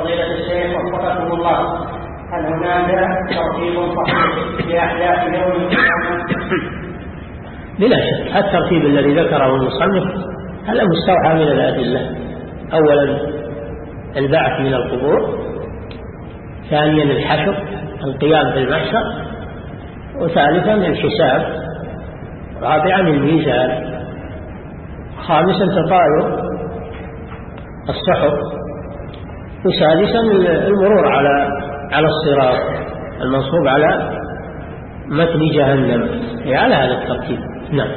فضيلة الشيخ وفقكم الله. هل هناك ترتيب صحيح لأحداث يوم القيامة؟ بلا شك. الترتيب الذي ذكره المصنف هذا مستوحى من الأدلة. أولا البعث من القبور. ثانيا الحشر القيام بالمحشر وثالثا الحساب. رابعا الميزان. خامسا تطاير الصحف وسادسا المرور على على الصراط المنصوب على متن جهنم. على هذا الترتيب. نعم.